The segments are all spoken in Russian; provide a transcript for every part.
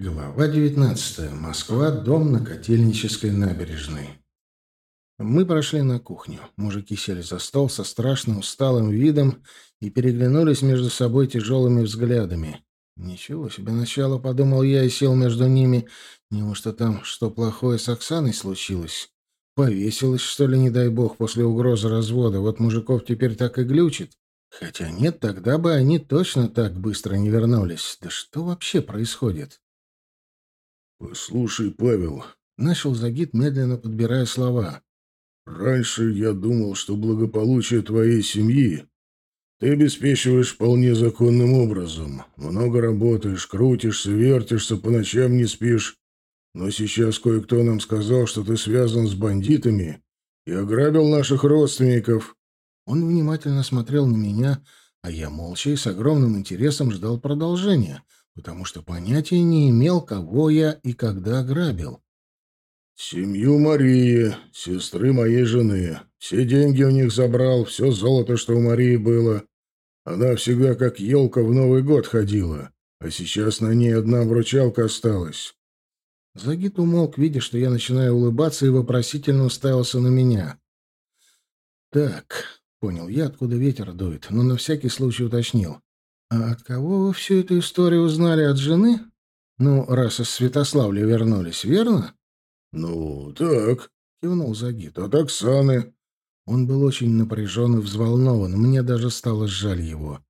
Глава 19. Москва. Дом на Котельнической набережной. Мы прошли на кухню. Мужики сели за стол со страшно усталым видом и переглянулись между собой тяжелыми взглядами. Ничего себе начало, подумал я и сел между ними. Неужто там что плохое с Оксаной случилось? Повесилась, что ли, не дай бог, после угрозы развода. Вот мужиков теперь так и глючит. Хотя нет, тогда бы они точно так быстро не вернулись. Да что вообще происходит? «Послушай, Павел», — начал Загид, медленно подбирая слова. «Раньше я думал, что благополучие твоей семьи ты обеспечиваешь вполне законным образом. Много работаешь, крутишься, вертишься, по ночам не спишь. Но сейчас кое-кто нам сказал, что ты связан с бандитами и ограбил наших родственников». Он внимательно смотрел на меня, а я молча и с огромным интересом ждал продолжения — потому что понятия не имел, кого я и когда ограбил. «Семью Марии, сестры моей жены. Все деньги у них забрал, все золото, что у Марии было. Она всегда как елка в Новый год ходила, а сейчас на ней одна вручалка осталась». Загид умолк, видя, что я начинаю улыбаться, и вопросительно уставился на меня. «Так», — понял я, откуда ветер дует, но на всякий случай уточнил. «А от кого вы всю эту историю узнали? От жены? Ну, раз из Святославля вернулись, верно?» «Ну, так», — кивнул Загид. «От Оксаны». Он был очень напряжен и взволнован. Мне даже стало жаль его.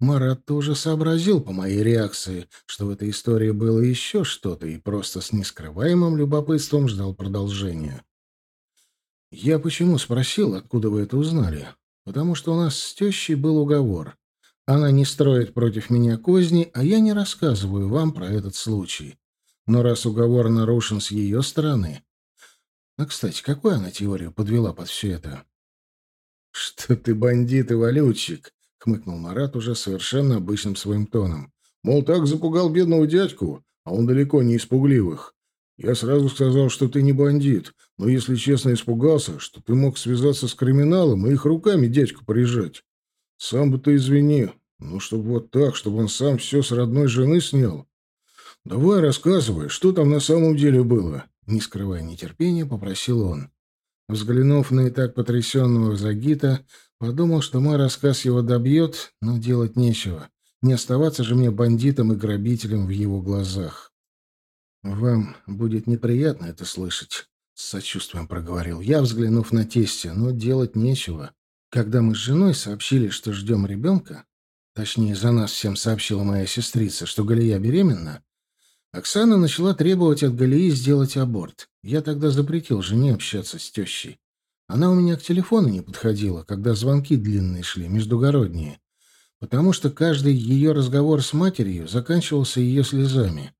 Марат тоже сообразил по моей реакции, что в этой истории было еще что-то, и просто с нескрываемым любопытством ждал продолжения. «Я почему спросил, откуда вы это узнали? Потому что у нас с тещей был уговор. Она не строит против меня козни, а я не рассказываю вам про этот случай. Но раз уговор нарушен с ее стороны... А, кстати, какую она теорию подвела под все это? — Что ты бандит и валютчик, — хмыкнул Марат уже совершенно обычным своим тоном. — Мол, так запугал бедного дядьку, а он далеко не из пугливых. Я сразу сказал, что ты не бандит, но, если честно, испугался, что ты мог связаться с криминалом и их руками дядьку прижать. Сам бы ты извини. Ну, чтобы вот так, чтобы он сам все с родной жены снял. Давай рассказывай, что там на самом деле было. Не скрывая нетерпения, попросил он. Взглянув на и так потрясенного Загита, подумал, что мой рассказ его добьет, но делать нечего. Не оставаться же мне бандитом и грабителем в его глазах. «Вам будет неприятно это слышать», — с сочувствием проговорил я, взглянув на тестя, но делать нечего. Когда мы с женой сообщили, что ждем ребенка, точнее, за нас всем сообщила моя сестрица, что Галия беременна, Оксана начала требовать от Галии сделать аборт. Я тогда запретил жене общаться с тещей. Она у меня к телефону не подходила, когда звонки длинные шли, междугородние, потому что каждый ее разговор с матерью заканчивался ее слезами.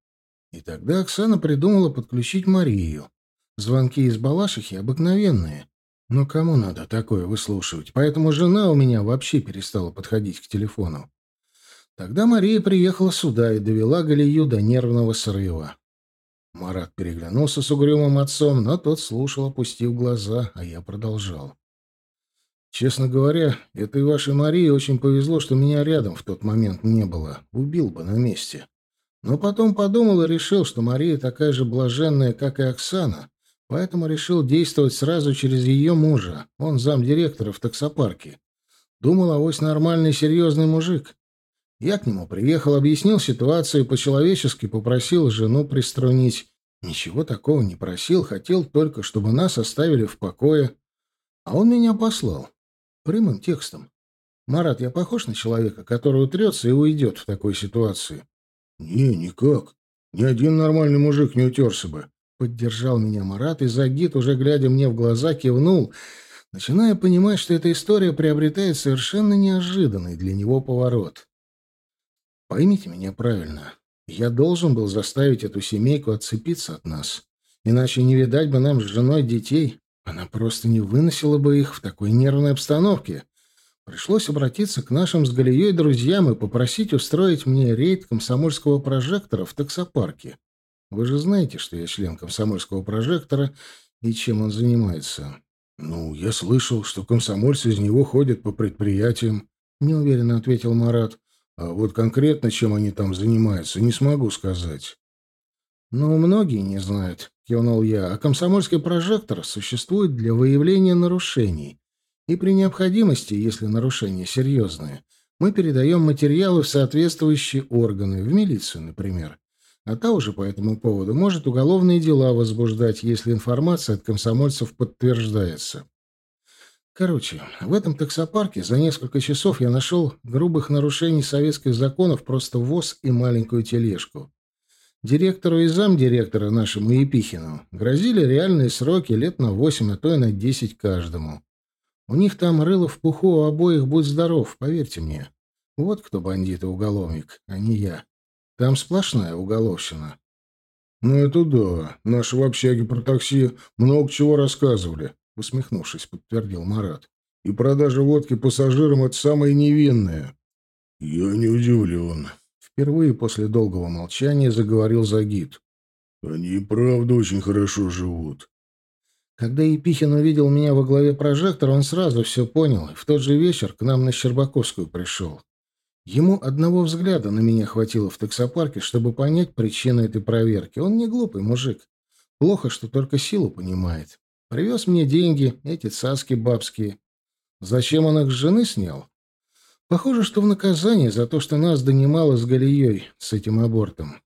И тогда Оксана придумала подключить Марию. Звонки из Балашихи обыкновенные, но кому надо такое выслушивать? Поэтому жена у меня вообще перестала подходить к телефону. Тогда Мария приехала сюда и довела Галию до нервного срыва. Марат переглянулся с угрюмым отцом, но тот слушал, опустив глаза, а я продолжал. Честно говоря, этой вашей Марии очень повезло, что меня рядом в тот момент не было. Убил бы на месте. Но потом подумал и решил, что Мария такая же блаженная, как и Оксана, Поэтому решил действовать сразу через ее мужа. Он замдиректора в таксопарке. Думал, авось нормальный серьезный мужик. Я к нему приехал, объяснил ситуацию, по-человечески попросил жену приструнить. Ничего такого не просил, хотел только, чтобы нас оставили в покое. А он меня послал. Прямым текстом. «Марат, я похож на человека, который утрется и уйдет в такой ситуации?» «Не, никак. Ни один нормальный мужик не утерся бы. Поддержал меня Марат, и Загид, уже глядя мне в глаза, кивнул, начиная понимать, что эта история приобретает совершенно неожиданный для него поворот. Поймите меня правильно. Я должен был заставить эту семейку отцепиться от нас. Иначе не видать бы нам с женой детей. Она просто не выносила бы их в такой нервной обстановке. Пришлось обратиться к нашим с Галией друзьям и попросить устроить мне рейд комсомольского прожектора в таксопарке. Вы же знаете, что я член комсомольского прожектора и чем он занимается. Ну, я слышал, что комсомольцы из него ходят по предприятиям, неуверенно ответил Марат. А вот конкретно чем они там занимаются, не смогу сказать. «Ну, многие не знают», — кивнул я, «а комсомольский прожектор существует для выявления нарушений. И при необходимости, если нарушения серьезные, мы передаем материалы в соответствующие органы, в милицию, например. А та уже по этому поводу может уголовные дела возбуждать, если информация от комсомольцев подтверждается. Короче, в этом таксопарке за несколько часов я нашел грубых нарушений советских законов просто ВОЗ и маленькую тележку. Директору и замдиректора нашему Епихину грозили реальные сроки лет на восемь, а то и на десять каждому. У них там рыло в пуху у обоих будь здоров, поверьте мне. Вот кто бандит и уголовник, а не я. Там сплошная уголовщина. «Ну это да. Наши в общаге про такси много чего рассказывали», — усмехнувшись, подтвердил Марат. «И продажа водки пассажирам — это самое невинное». «Я не удивлен». Впервые после долгого молчания заговорил Загид. «Они и правда очень хорошо живут. Когда Епихин увидел меня во главе прожектора, он сразу все понял. В тот же вечер к нам на Щербаковскую пришел. Ему одного взгляда на меня хватило в таксопарке, чтобы понять причину этой проверки. Он не глупый мужик. Плохо, что только силу понимает. Привез мне деньги, эти цаски бабские. Зачем он их с жены снял? Похоже, что в наказание за то, что нас донимало с Галией, с этим абортом.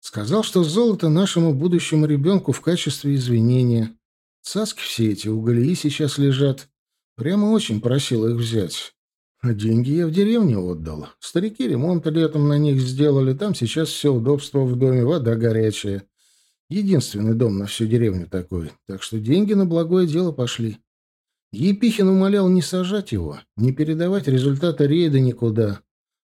Сказал, что золото нашему будущему ребенку в качестве извинения. Цаски все эти у Галии сейчас лежат. Прямо очень просил их взять. А деньги я в деревню отдал. Старики ремонт летом на них сделали. Там сейчас все удобство в доме, вода горячая. Единственный дом на всю деревню такой. Так что деньги на благое дело пошли. Епихин умолял не сажать его, не передавать результаты рейда никуда.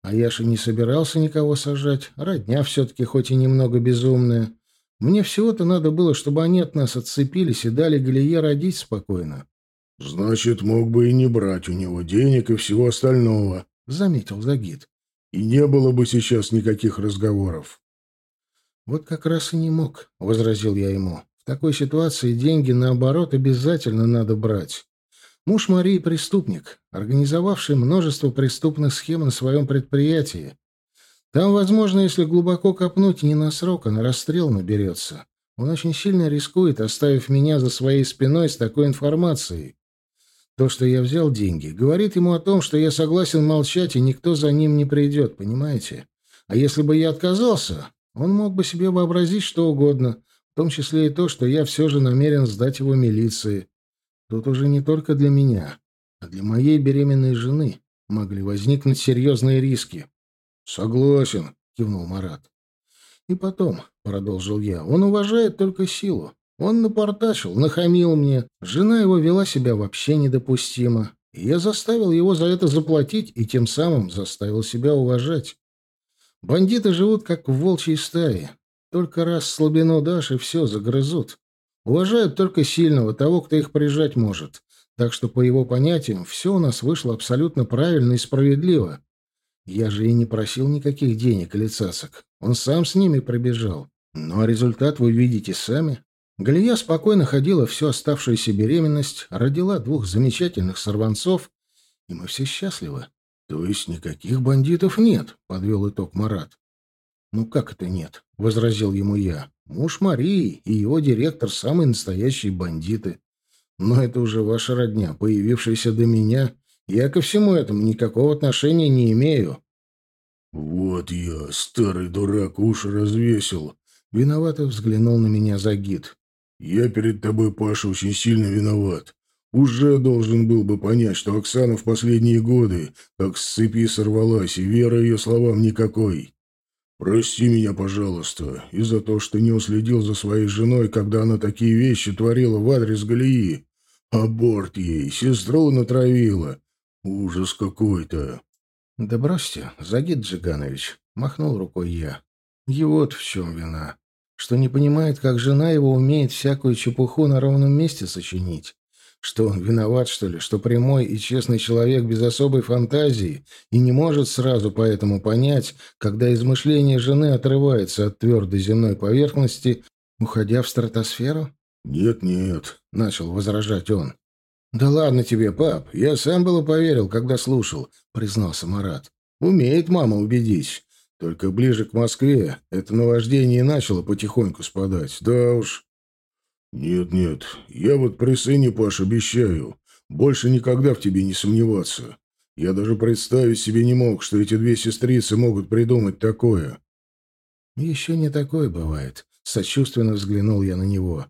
А я же не собирался никого сажать. Родня все-таки хоть и немного безумная. Мне всего-то надо было, чтобы они от нас отцепились и дали Галие родить спокойно. — Значит, мог бы и не брать у него денег и всего остального, — заметил Загид. — И не было бы сейчас никаких разговоров. — Вот как раз и не мог, — возразил я ему. — В такой ситуации деньги, наоборот, обязательно надо брать. Муж Марии — преступник, организовавший множество преступных схем на своем предприятии. Там, возможно, если глубоко копнуть, не на срок, а на расстрел наберется. Он очень сильно рискует, оставив меня за своей спиной с такой информацией. То, что я взял деньги, говорит ему о том, что я согласен молчать, и никто за ним не придет, понимаете? А если бы я отказался, он мог бы себе вообразить что угодно, в том числе и то, что я все же намерен сдать его милиции. Тут уже не только для меня, а для моей беременной жены могли возникнуть серьезные риски. «Согласен», — кивнул Марат. «И потом», — продолжил я, — «он уважает только силу. Он напортачил, нахамил мне. Жена его вела себя вообще недопустимо. Я заставил его за это заплатить и тем самым заставил себя уважать. Бандиты живут как в волчьей стае. Только раз слабину дашь, и все, загрызут. Уважают только сильного, того, кто их прижать может. Так что, по его понятиям, все у нас вышло абсолютно правильно и справедливо. Я же и не просил никаких денег или цасок. Он сам с ними пробежал. Ну а результат вы видите сами. Галия спокойно ходила всю оставшуюся беременность, родила двух замечательных сорванцов, и мы все счастливы. То есть никаких бандитов нет, подвел итог Марат. Ну как это нет? возразил ему я. Муж Марии и его директор самые настоящие бандиты. Но это уже ваша родня, появившаяся до меня я ко всему этому никакого отношения не имею. Вот я, старый дурак, уши развесил. Виновато взглянул на меня Загид. Я перед тобой, Паша, очень сильно виноват. Уже должен был бы понять, что Оксана в последние годы как с цепи сорвалась, и вера ее словам никакой. Прости меня, пожалуйста, и за то, что не уследил за своей женой, когда она такие вещи творила в адрес Галии. Аборт ей, сестру натравила. Ужас какой-то. Да бросьте, Загид Джиганович, махнул рукой я. Его-то в чем вина? Что не понимает, как жена его умеет всякую чепуху на ровном месте сочинить. Что он виноват, что ли, что прямой и честный человек без особой фантазии и не может сразу поэтому понять, когда измышление жены отрывается от твердой земной поверхности, уходя в стратосферу? «Нет-нет», — начал возражать он. «Да ладно тебе, пап, я сам было поверил, когда слушал», — признался Марат. «Умеет мама убедить. Только ближе к Москве это наваждение начало потихоньку спадать. Да уж. Нет-нет, я вот при сыне, Паш, обещаю, больше никогда в тебе не сомневаться. Я даже представить себе не мог, что эти две сестрицы могут придумать такое. Еще не такое бывает. Сочувственно взглянул я на него.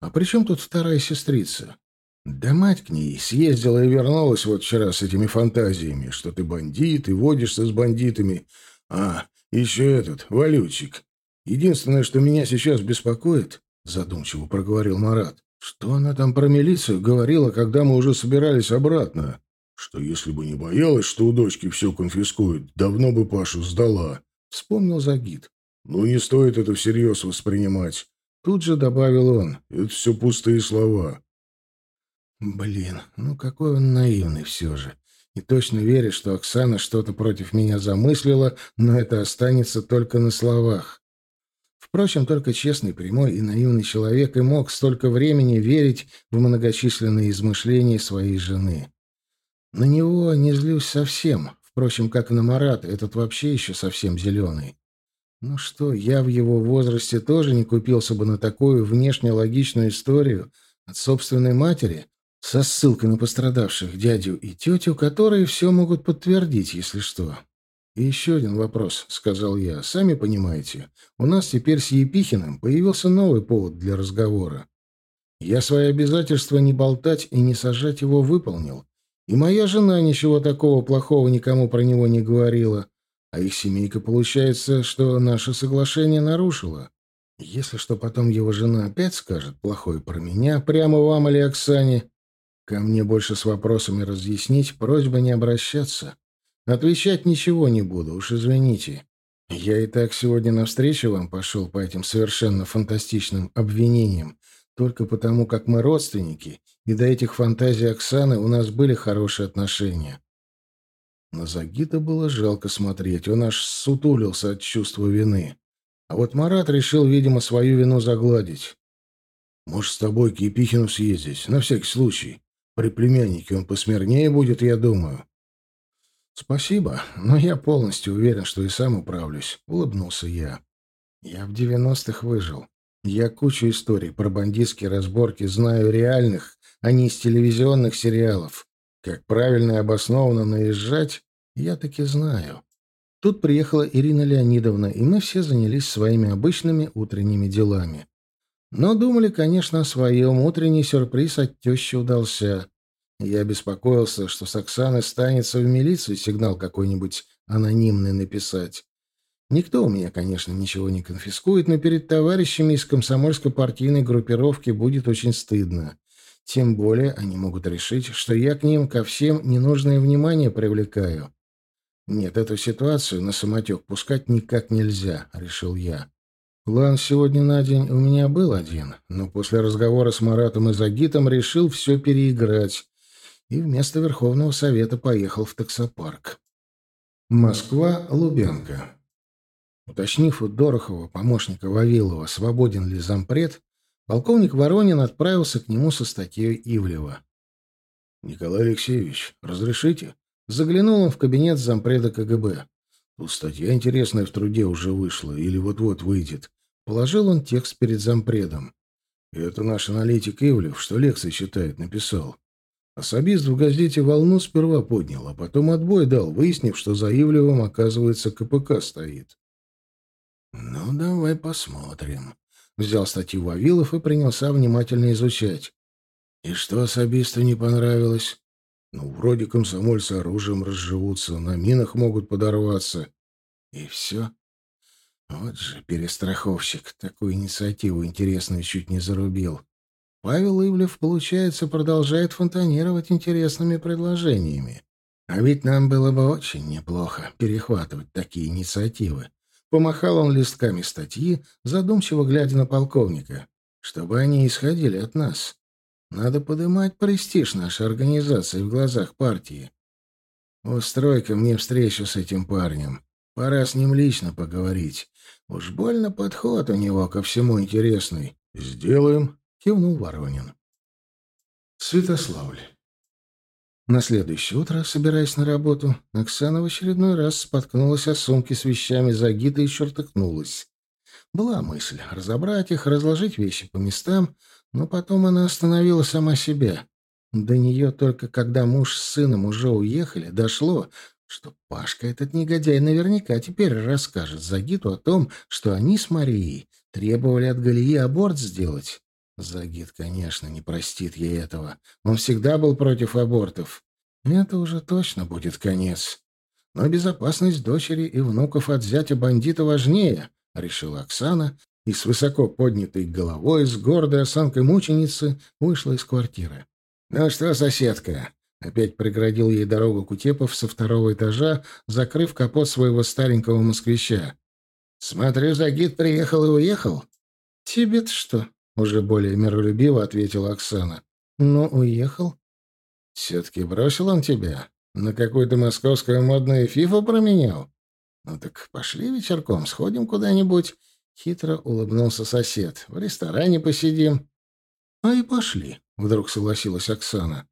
А при чем тут вторая сестрица? Да мать к ней съездила и вернулась вот вчера с этими фантазиями, что ты бандит и водишься с бандитами. А, еще этот, валютчик. Единственное, что меня сейчас беспокоит, задумчиво проговорил Марат, что она там про милицию говорила, когда мы уже собирались обратно. Что если бы не боялась, что у дочки все конфискуют, давно бы Пашу сдала. Вспомнил Загид. Ну, не стоит это всерьез воспринимать. Тут же добавил он. Это все пустые слова. Блин, ну какой он наивный все же. И точно верит, что Оксана что-то против меня замыслила, но это останется только на словах. Впрочем, только честный, прямой и наивный человек и мог столько времени верить в многочисленные измышления своей жены. На него не злюсь совсем, впрочем, как и на Марата, этот вообще еще совсем зеленый. Ну что, я в его возрасте тоже не купился бы на такую внешне логичную историю от собственной матери, со ссылкой на пострадавших дядю и тетю, которые все могут подтвердить, если что. «И еще один вопрос», — сказал я. «Сами понимаете, у нас теперь с Епихиным появился новый повод для разговора. Я свои обязательства не болтать и не сажать его выполнил. И моя жена ничего такого плохого никому про него не говорила. А их семейка, получается, что наше соглашение нарушила. Если что потом его жена опять скажет плохое про меня, прямо вам или Оксане, ко мне больше с вопросами разъяснить, просьба не обращаться. Отвечать ничего не буду, уж извините. Я и так сегодня навстречу вам пошел по этим совершенно фантастичным обвинениям, только потому, как мы родственники, и до этих фантазий Оксаны у нас были хорошие отношения. На Загита было жалко смотреть, он аж сутулился от чувства вины. А вот Марат решил, видимо, свою вину загладить. «Может, с тобой к Епихину съездить, на всякий случай. При племяннике он посмирнее будет, я думаю». «Спасибо, но я полностью уверен, что и сам управлюсь», — улыбнулся я. «Я в девяностых выжил. Я кучу историй про бандитские разборки знаю реальных, а не из телевизионных сериалов. Как правильно и обоснованно наезжать, я таки знаю. Тут приехала Ирина Леонидовна, и мы все занялись своими обычными утренними делами. Но думали, конечно, о своем. Утренний сюрприз от тещи удался. Я беспокоился, что с Оксаной станется в милицию сигнал какой-нибудь анонимный написать. Никто у меня, конечно, ничего не конфискует, но перед товарищами из комсомольско-партийной группировки будет очень стыдно. Тем более они могут решить, что я к ним ко всем ненужное внимание привлекаю. Нет, эту ситуацию на самотек пускать никак нельзя, решил я. План сегодня на день у меня был один, но после разговора с Маратом и Загитом решил все переиграть и вместо Верховного Совета поехал в таксопарк. Москва, Лубянка. Уточнив у Дорохова, помощника Вавилова, свободен ли зампред, Полковник Воронин отправился к нему со статьей Ивлева. «Николай Алексеевич, разрешите?» Заглянул он в кабинет зампреда КГБ. «Тут статья интересная в труде уже вышла, или вот-вот выйдет». Положил он текст перед зампредом. «Это наш аналитик Ивлев, что лекции читает, написал. Особист в газете «Волну» сперва поднял, а потом отбой дал, выяснив, что за Ивлевым, оказывается, КПК стоит». «Ну, давай посмотрим», Взял статью Вавилов и принялся внимательно изучать. И что особисту не понравилось? Ну, вроде комсомольцы оружием разживутся, на минах могут подорваться. И все. Вот же перестраховщик такую инициативу интересную чуть не зарубил. Павел Ивлев, получается, продолжает фонтанировать интересными предложениями. А ведь нам было бы очень неплохо перехватывать такие инициативы. Помахал он листками статьи, задумчиво глядя на полковника. Чтобы они исходили от нас. Надо подымать престиж нашей организации в глазах партии. Устрой-ка мне встречу с этим парнем. Пора с ним лично поговорить. Уж больно подход у него ко всему интересный. «Сделаем», — кивнул Воронин. Святославль. На следующее утро, собираясь на работу, Оксана в очередной раз споткнулась о сумке с вещами Загита и чертыхнулась. Была мысль разобрать их, разложить вещи по местам, но потом она остановила сама себя. До нее только когда муж с сыном уже уехали, дошло, что Пашка, этот негодяй, наверняка теперь расскажет Загиту о том, что они с Марией требовали от Галии аборт сделать. Загид, конечно, не простит ей этого. Он всегда был против абортов. Это уже точно будет конец. Но безопасность дочери и внуков от зятя бандита важнее, — решила Оксана, и с высоко поднятой головой, с гордой осанкой мученицы, вышла из квартиры. — Ну что, соседка? — опять преградил ей дорогу Кутепов со второго этажа, закрыв капот своего старенького москвича. — Смотрю, Загид приехал и уехал. — Тебе-то что? Уже более миролюбиво ответила Оксана. «Ну, уехал». «Все-таки бросил он тебя? На какую-то московскую модную фифу променял? Ну так пошли вечерком, сходим куда-нибудь». Хитро улыбнулся сосед. «В ресторане посидим». «А и пошли», — вдруг согласилась Оксана.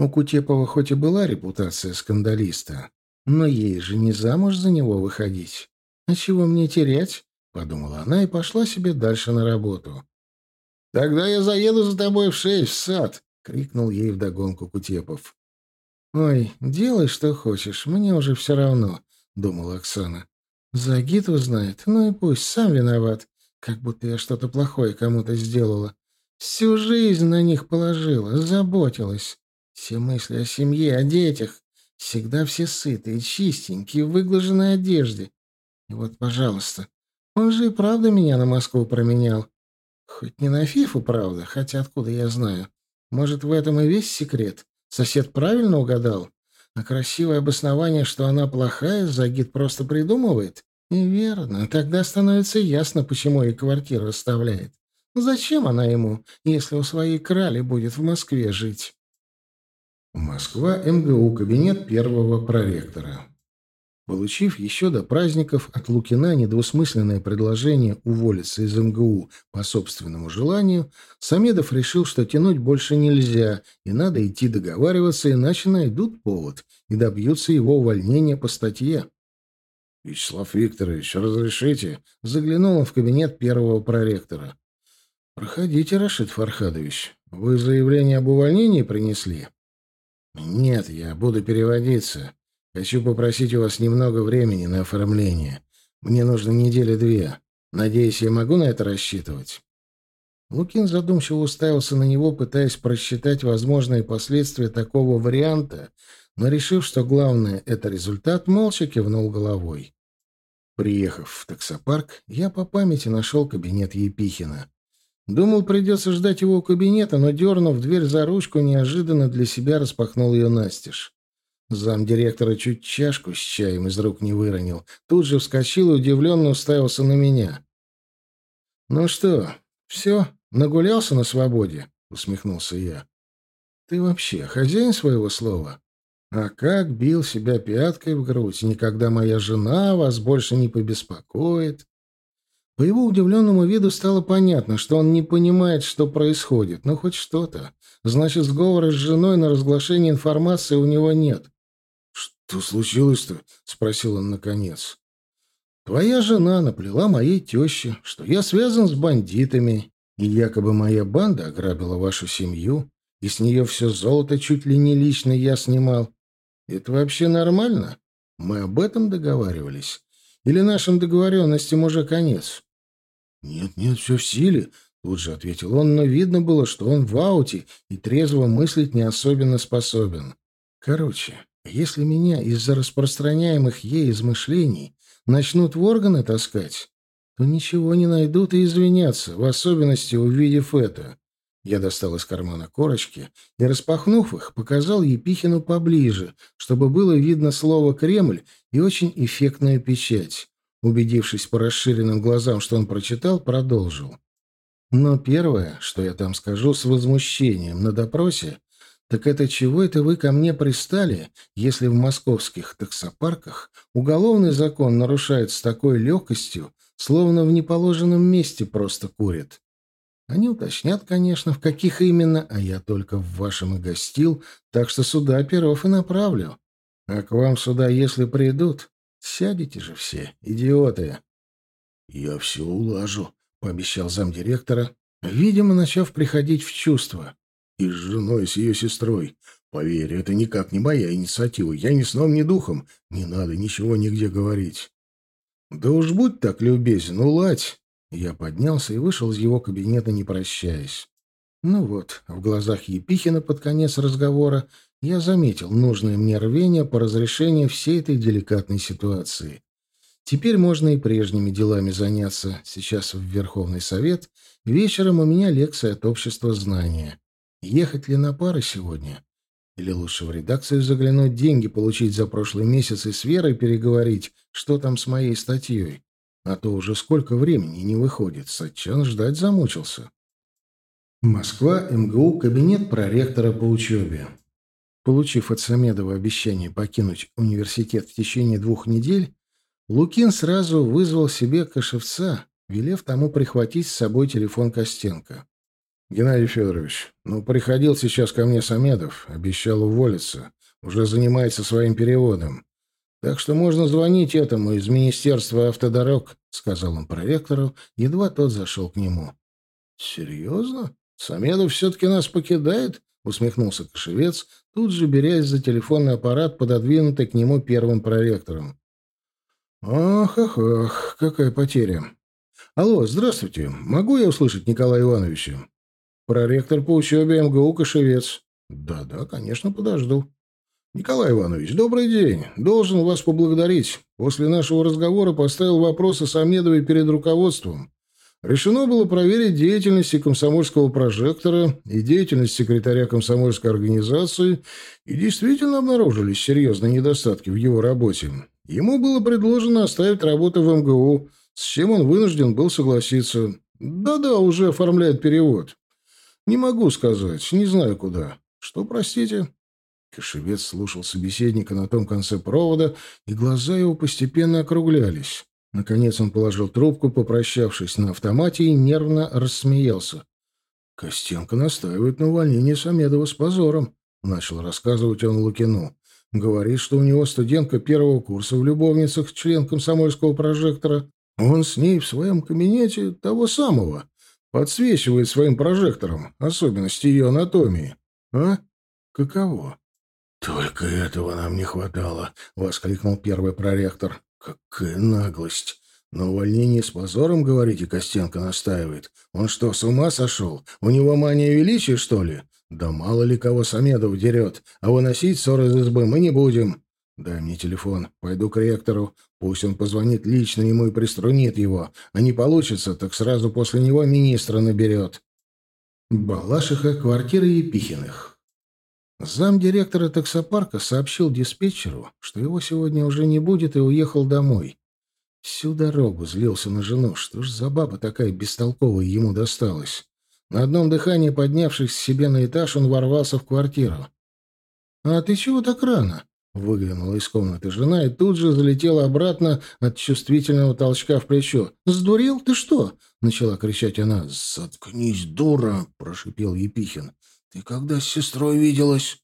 У Кутепова хоть и была репутация скандалиста, но ей же не замуж за него выходить. «А чего мне терять?» — подумала она и пошла себе дальше на работу. «Тогда я заеду за тобой в шесть, в сад!» — крикнул ей вдогонку Кутепов. «Ой, делай, что хочешь, мне уже все равно», — думала Оксана. «Загид узнает, ну и пусть, сам виноват, как будто я что-то плохое кому-то сделала. Всю жизнь на них положила, заботилась. Все мысли о семье, о детях. Всегда все сытые, чистенькие, в выглаженной одежде. И вот, пожалуйста, он же и правда меня на Москву променял. Хоть не на Фифу, правда, хотя откуда я знаю. Может, в этом и весь секрет? Сосед правильно угадал? А красивое обоснование, что она плохая, Загид просто придумывает? И верно, тогда становится ясно, почему ей квартиру оставляет. Зачем она ему, если у своей крали будет в Москве жить? Москва, МГУ, кабинет первого проректора. Получив еще до праздников от Лукина недвусмысленное предложение уволиться из МГУ по собственному желанию, Самедов решил, что тянуть больше нельзя, и надо идти договариваться, иначе найдут повод и добьются его увольнения по статье. — Вячеслав Викторович, разрешите? — заглянул он в кабинет первого проректора. — Проходите, Рашид Фархадович. Вы заявление об увольнении принесли? — Нет, я буду переводиться. Хочу попросить у вас немного времени на оформление. Мне нужно недели две. Надеюсь, я могу на это рассчитывать?» Лукин задумчиво уставился на него, пытаясь просчитать возможные последствия такого варианта, но, решив, что главное — это результат, молча кивнул головой. Приехав в таксопарк, я по памяти нашел кабинет Епихина. Думал, придется ждать его у кабинета, но, дернув дверь за ручку, неожиданно для себя распахнул ее настежь. Замдиректора чуть чашку с чаем из рук не выронил. Тут же вскочил и удивленно уставился на меня. «Ну что, все, нагулялся на свободе?» — усмехнулся я. «Ты вообще хозяин своего слова? А как бил себя пяткой в грудь, никогда моя жена вас больше не побеспокоит?» По его удивленному виду стало понятно, что он не понимает, что происходит. Ну, хоть что-то. Значит, сговора с женой на разглашение информации у него нет. «Что случилось-то?» — спросил он наконец. «Твоя жена наплела моей теще, что я связан с бандитами, и якобы моя банда ограбила вашу семью, и с нее все золото чуть ли не лично я снимал. Это вообще нормально? Мы об этом договаривались? Или нашим договоренностям уже конец?» «Нет, нет, все в силе», — тут же ответил он, но видно было, что он в ауте и трезво мыслить не особенно способен. «Короче, если меня из-за распространяемых ей измышлений начнут в органы таскать, то ничего не найдут и извинятся, в особенности увидев это. Я достал из кармана корочки и, распахнув их, показал Епихину поближе, чтобы было видно слово «Кремль» и очень эффектная печать. Убедившись по расширенным глазам, что он прочитал, продолжил. Но первое, что я там скажу с возмущением на допросе, так это чего это вы ко мне пристали, если в московских таксопарках уголовный закон нарушает с такой легкостью, словно в неположенном месте просто курят? Они уточнят, конечно, в каких именно, а я только в вашем и гостил, так что сюда перов и направлю. А к вам сюда, если придут, сядете же все, идиоты. — Я все улажу, — пообещал замдиректора, видимо, начав приходить в чувство. — И с женой, с ее сестрой. Поверь, это никак не моя инициатива. Я ни сном, ни духом. Не надо ничего нигде говорить. — Да уж будь так любезен, уладь. Я поднялся и вышел из его кабинета, не прощаясь. Ну вот, в глазах Епихина под конец разговора я заметил нужное мне рвение по разрешению всей этой деликатной ситуации. Теперь можно и прежними делами заняться. Сейчас в Верховный Совет, вечером у меня лекция от общества знания. Ехать ли на пары сегодня? Или лучше в редакцию заглянуть, деньги получить за прошлый месяц и с Верой переговорить, что там с моей статьей? А то уже сколько времени не выходит. Сатчан ждать замучился. Москва, МГУ, кабинет проректора по учебе. Получив от Самедова обещание покинуть университет в течение двух недель, Лукин сразу вызвал себе Кошевца, велев тому прихватить с собой телефон Костенко. «Геннадий Федорович, ну, приходил сейчас ко мне Самедов, обещал уволиться, уже занимается своим переводом. Так что можно звонить этому из Министерства автодорог, — сказал он проректору, едва тот зашел к нему. — Серьезно? Самедов все-таки нас покидает? — усмехнулся Кошевец, тут же берясь за телефонный аппарат, пододвинутый к нему первым проректором. «Ах, ах, ах, какая потеря! Алло, здравствуйте, могу я услышать Николая Ивановича?» «Проректор по учебе МГУ Кошевец». «Да-да, конечно, подожду». «Николай Иванович, добрый день. Должен вас поблагодарить. После нашего разговора поставил вопросы Самедовой перед руководством. Решено было проверить деятельность комсомольского прожектора и деятельность секретаря комсомольской организации, и действительно обнаружились серьезные недостатки в его работе. Ему было предложено оставить работу в МГУ, с чем он вынужден был согласиться. Да-да, уже оформляет перевод. Не могу сказать, не знаю куда. Что, простите?» Кошевец слушал собеседника на том конце провода, и глаза его постепенно округлялись. Наконец он положил трубку, попрощавшись на автомате, и нервно рассмеялся. «Костенко настаивает на увольнении Самедова с позором», — начал рассказывать он Лукину. «Говорит, что у него студентка первого курса в любовницах, член комсомольского прожектора. Он с ней в своем кабинете того самого. Подсвечивает своим прожектором особенности ее анатомии. А? Каково?» «Только этого нам не хватало», — воскликнул первый проректор. «Какая наглость! На увольнение с позором, говорите, Костенко настаивает. Он что, с ума сошел? У него мания величия, что ли? Да мало ли кого Самедов дерет, а выносить ссор из избы мы не будем. Дай мне телефон, пойду к ректору. Пусть он позвонит лично ему и приструнит его. А не получится, так сразу после него министра наберет». Балашиха, квартира Епихиных. Замдиректора таксопарка сообщил диспетчеру, что его сегодня уже не будет, и уехал домой. Всю дорогу злился на жену. Что ж за баба такая бестолковая ему досталась? На одном дыхании, поднявшись к себе на этаж, он ворвался в квартиру. «А ты чего так рано?» — выглянула из комнаты жена и тут же залетела обратно от чувствительного толчка в плечо. «Сдурел? Ты что?» — начала кричать она. «Заткнись, дура!» — прошипел Епихин. Ты когда с сестрой виделась?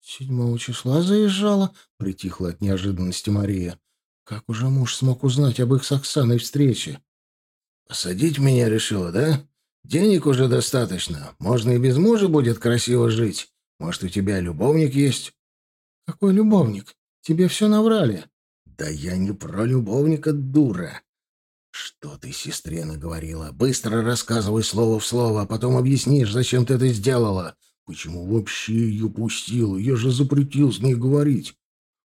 Седьмого числа заезжала, притихла от неожиданности Мария. Как уже муж смог узнать об их с Оксаной встрече? Посадить меня решила, да? Денег уже достаточно. Можно и без мужа будет красиво жить. Может, у тебя любовник есть? Какой любовник? Тебе все наврали. Да я не про любовника, дура. «Что ты сестре наговорила? Быстро рассказывай слово в слово, а потом объяснишь, зачем ты это сделала. Почему вообще ее пустил? Я же запретил с ней говорить».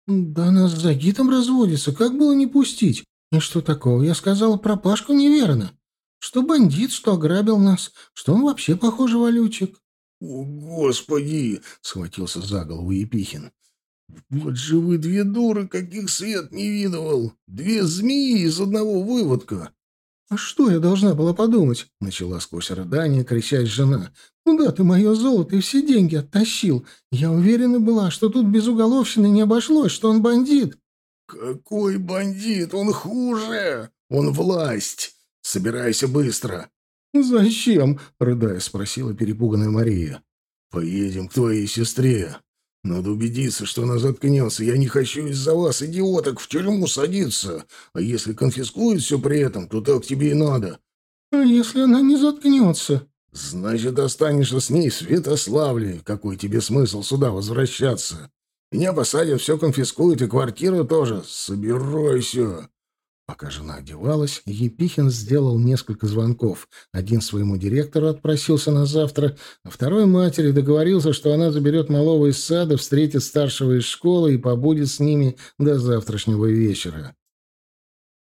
«Да она с Загитом разводится. Как было не пустить? И что такого? Я сказала про Пашку неверно. Что бандит, что ограбил нас, что он вообще, похоже, валючек». «О, Господи!» — схватился за голову Епихин. Вот же вы две дуры, каких свет не видывал. Две змеи из одного выводка. «А что я должна была подумать?» — начала сквозь рыдание кричать жена. «Ну да, ты мое золото и все деньги оттащил. Я уверена была, что тут без уголовщины не обошлось, что он бандит». «Какой бандит? Он хуже! Он власть! Собирайся быстро!» «Зачем?» — рыдая спросила перепуганная Мария. «Поедем к твоей сестре. Надо убедиться, что она заткнется. Я не хочу из-за вас, идиоток, в тюрьму садиться. А если конфискуют все при этом, то так тебе и надо». «А если она не заткнется?» «Значит, останешься с ней в Святославле. Какой тебе смысл сюда возвращаться? Меня посадят, все конфискуют, и квартиру тоже. Собирайся!» Пока жена одевалась, Епихин сделал несколько звонков. Один своему директору отпросился на завтра, а второй матери договорился, что она заберет малого из сада, встретит старшего из школы и побудет с ними до завтрашнего вечера.